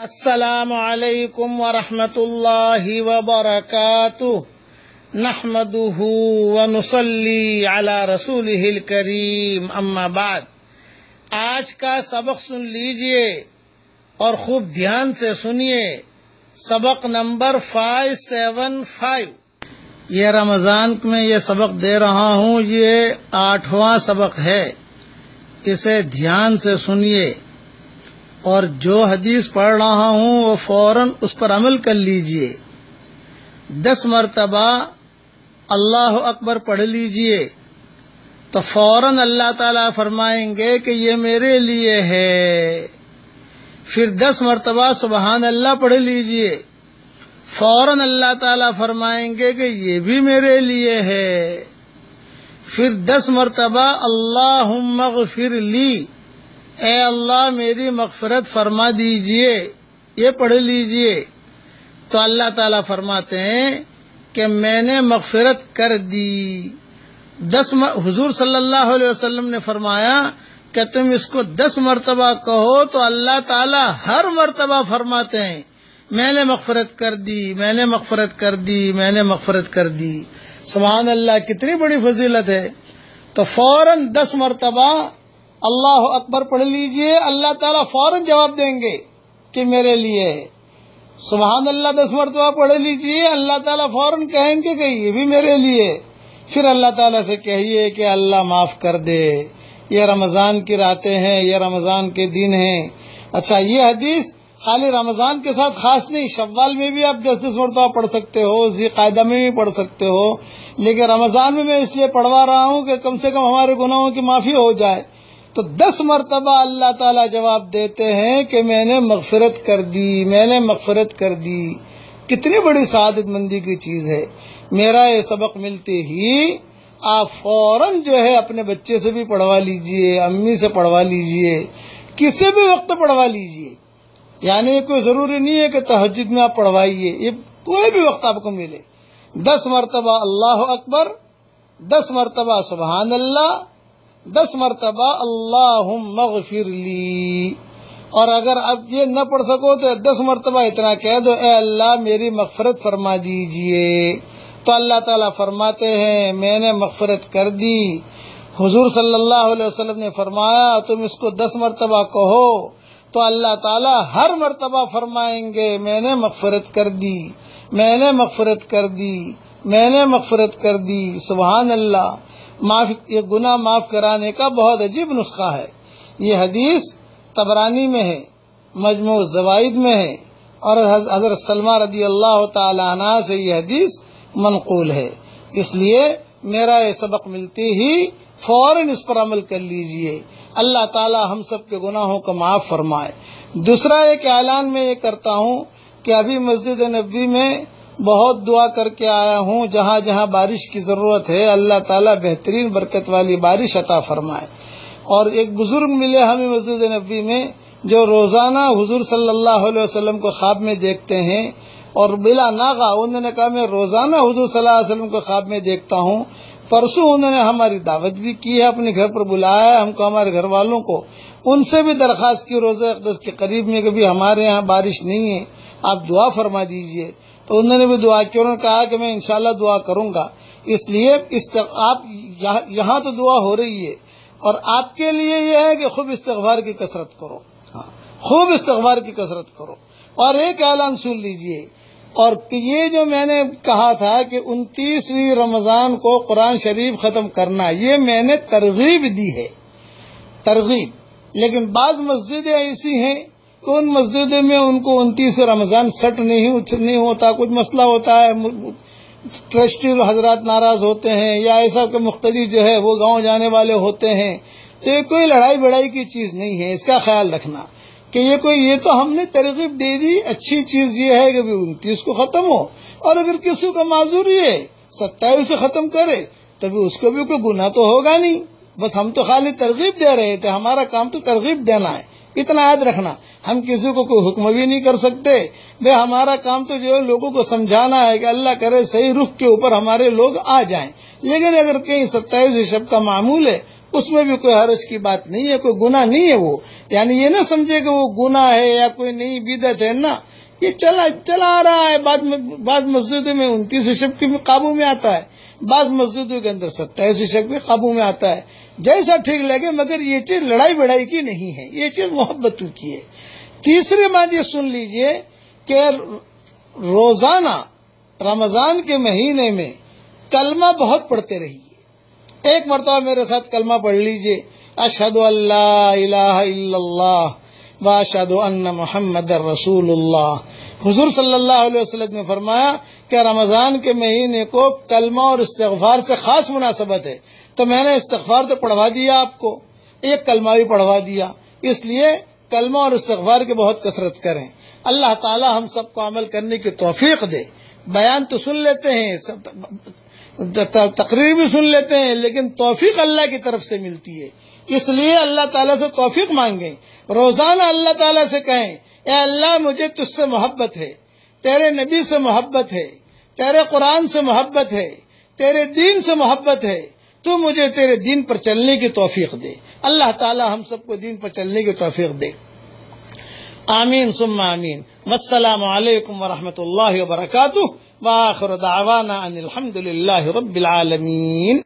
السلام علیکم ورحمۃ اللہ وبرکاتہ۔ نحمده ونصلي على رسوله الكريم اما بعد۔ آج کا سبق سن لیجیے اور خوب دھیان سے سنیے۔ سبق نمبر فائیو، سیون، فائیو۔ یہ رمضان میں یہ سبق دے رہا ہوں، یہ آٹھواں سبق ہے۔ اسے دھیان سے سنیے۔ اور جو حدیث پڑھ رہا ہوں وہ فوراً اس پر عمل کر لیجیے۔ دس مرتبہ اللہ اکبر پڑھ لیجیے۔ تو فوراً اللہ تعالی فرمائیں گے کہ یہ میرے لیے ہے۔ پھر دس مرتبہ سبحان اللہ پڑھ لیجیے۔ فوراً اللہ تعالی فرمائیں گے کہ یہ بھی میرے لیے ہے۔ پھر دس مرتبہ اللہ مغفر لی۔ اے اللہ میری مغفرت فرما دیجیے، یہ پڑھ لیجیے۔ تو اللہ تعالی فرماتے ہیں کہ میں نے مغفرت کر دی۔ دس مر... حضور صلی اللہ علیہ وسلم نے فرمایا کہ تم اس کو دس مرتبہ کہو تو اللہ تعالی ہر مرتبہ فرماتے ہیں، میں نے مغفرت کر دی، میں نے مغفرت کر دی، میں نے مغفرت کر دی۔ سبحان اللہ، کتنی بڑی فضیلت ہے۔ تو فوراً دس مرتبہ اللہ اکبر پڑھ لیجیے، اللہ تعالیٰ فوراً جواب دیں گے کہ میرے لیے سبحان اللہ، دس مرتبہ پڑھ لیجیے، اللہ تعالیٰ فوراً کہیں گے کہ یہ بھی میرے لیے پھر اللہ تعالیٰ سے کہیے کہ اللہ معاف کر دے۔ یہ رمضان کی راتیں ہیں، یہ رمضان کے دن ہیں۔ اچھا یہ حدیث خالی رمضان کے ساتھ خاص نہیں، شوال میں بھی آپ دس دس مرتبہ پڑھ سکتے ہو، ذی قاعدہ میں بھی پڑھ سکتے ہو۔ لیکن رمضان میں میں اس لیے پڑھوا رہا ہوں کہ کم سے کم ہمارے گناہوں کی معافی ہو جائے۔ تو دس مرتبہ اللہ تعالیٰ جواب دیتے ہیں کہ میں نے مغفرت کر دی، میں نے مغفرت کر دی۔ کتنی بڑی سعادت مندی کی چیز ہے۔ میرا یہ سبق ملتے ہی آپ فوراً جو ہے اپنے بچے سے بھی پڑھوا لیجیے، امی سے پڑھوا لیجیے، کسی بھی وقت پڑھوا لیجیے۔ یعنی یہ کوئی ضروری نہیں ہے کہ تہجد میں آپ پڑھوائیے، یہ کوئی بھی وقت آپ کو ملے۔ دس مرتبہ اللہ اکبر، دس مرتبہ سبحان اللہ دس مرتبہ اللہ مغفر لی۔ اور اگر اب یہ نہ پڑھ سکو تو دس مرتبہ اتنا کہہ دو، اے اللہ میری مغفرت فرما دیجیے۔ تو اللہ تعالیٰ فرماتے ہیں، میں نے مغفرت کر دی۔ حضور صلی اللہ علیہ وسلم نے فرمایا، تم اس کو دس مرتبہ کہو تو اللہ تعالیٰ ہر مرتبہ فرمائیں گے، میں نے مغفرت کر دی، میں نے مغفرت کر دی، میں نے مغفرت کر دی۔ سبحان اللہ۔ معاف یہ گناہ معاف کرانے کا بہت عجیب نسخہ ہے۔ یہ حدیث تبرانی میں ہے، مجموع زوائد میں ہے اور حضرت سلمہ رضی اللہ تعالی عنہ سے یہ حدیث منقول ہے۔ اس لیے میرا یہ سبق ملتی ہی فوراً اس پر عمل کر لیجیے۔ اللہ تعالی ہم سب کے گناہوں کو معاف فرمائے۔ دوسرا ایک اعلان میں یہ کرتا ہوں کہ ابھی مسجد نبی میں بہت دعا کر کے آیا ہوں، جہاں جہاں بارش کی ضرورت ہے، اللہ تعالیٰ بہترین برکت والی بارش عطا فرمائے۔ اور ایک بزرگ ملے ہمیں مسجد نبی میں، جو روزانہ حضور صلی اللہ علیہ وسلم کو خواب میں دیکھتے ہیں۔ اور بلا ناغا، انہوں نے کہا، میں روزانہ حضور صلی اللہ علیہ وسلم کو خواب میں دیکھتا ہوں۔ پرسوں انہوں نے ہماری دعوت بھی کی ہے، اپنے گھر پر بلایا ہم کو ہمارے گھر والوں کو۔ ان سے بھی درخواست کی، روزہ اقدس کے قریب میں کبھی ہمارے یہاں بارش نہیں ہے۔ آپ دعا فرما دیجیے۔ تو انہوں نے بھی دعا کی انہوں نے کہا کہ میں انشاءاللہ دعا کروں گا۔ اس لیے آپ یہاں تو دعا ہو رہی ہے اور آپ کے لیے یہ ہے کہ خوب استغبار کی کثرت کرو۔ ہاں، خوب استغبار کی کثرت کرو۔ اور ایک اعلان سن لیجیے۔ اور یہ جو میں نے کہا تھا کہ انتیسویں رمضان کو قرآن شریف ختم کرنا، یہ میں نے ترغیب دی ہے۔ ترغیب۔ لیکن بعض مسجدیں ایسی ہیں کہ ان مسجدوں میں ان کو انتیس رمضان سٹ نہیں نہیں ہوتا، کچھ مسئلہ ہوتا ہے ٹرسٹی حضرات ناراض ہوتے ہیں یا ایسا کہ مختلف جو ہے وہ گاؤں جانے والے ہوتے ہیں۔ تو یہ کوئی لڑائی بڑائی کی چیز نہیں ہے، اس کا خیال رکھنا کہ یہ کوئی یہ تو ہم نے ترغیب دے دی، اچھی چیز یہ ہے کہ انتیس کو ختم ہو۔ اور اگر کسی کا معذور ہے، ستائیس سے ختم کرے، تبھی اس کو بھی کوئی گناہ تو ہوگا نہیں۔ بس ہم تو خالی ترغیب دے رہے تھے، ہمارا کام تو ترغیب دینا ہے۔ اتنا یاد رکھنا۔ ہم کسی کو کوئی حکم بھی نہیں کر سکتے۔ بے، ہمارا کام تو جو ہے لوگوں کو سمجھانا ہے کہ اللہ کرے صحیح رخ کے اوپر ہمارے لوگ آ جائیں۔ لیکن اگر کہیں ستائیس شب کا معمول ہے، اس میں بھی کوئی حرج کی بات نہیں ہے، کوئی گناہ نہیں ہے وہ۔ یعنی یہ نہ سمجھے کہ وہ گناہ ہے یا کوئی نئی بدت ہے نا یہ چلا چلا آ رہا ہے۔ بعض بعض مسجدوں میں انتیس شب کے قابو میں آتا ہے۔ بعض مسجدوں کے اندر ستائیس شب بھی قابو میں آتا ہے۔ جیسا ٹھیک لگے، مگر یہ چیز لڑائی بڑائی کی نہیں ہے، یہ چیز محبتوں کی ہے۔ تیسری بات یہ سن لیجیے کہ روزانہ، رمضان کے مہینے میں کلمہ بہت پڑھتے رہیے۔ ایک مرتبہ میرے ساتھ کلمہ پڑھ لیجیے۔ اشہد اللہ الہ الا اللہ و اشہد ان محمد رسول اللہ۔ حضور صلی اللہ علیہ وسلم نے فرمایا کہ رمضان کے مہینے کو کلمہ اور استغفار سے خاص مناسبت ہے۔ تو میں نے استغفار تو پڑھوا دیا آپ کو، ایک کلمہ بھی پڑھوا دیا۔ اس لیے کلمہ اور استغفار کی بہت کثرت کریں۔ اللہ تعالی ہم سب کو عمل کرنے کی توفیق دے۔ بیان تو سن لیتے ہیں تقریر بھی سن لیتے ہیں، لیکن توفیق اللہ کی طرف سے ملتی ہے۔ اس لیے اللہ تعالیٰ سے توفیق مانگیں۔ روزانہ اللہ تعالیٰ سے کہیں، اے اللہ، مجھے تجھ سے محبت ہے۔ تیرے نبی سے محبت ہے، تیرے قرآن سے محبت ہے، تیرے دین سے محبت ہے، تو مجھے تیرے دین پر چلنے کی توفیق دے۔ اللہ تعالی ہم سب کو دین پر چلنے کی توفیق دے۔ آمین، ثم آمین۔ والسلام علیکم ورحمۃ اللہ وبرکاتہ۔ وآخر دعوانا ان الحمد للہ رب العالمین۔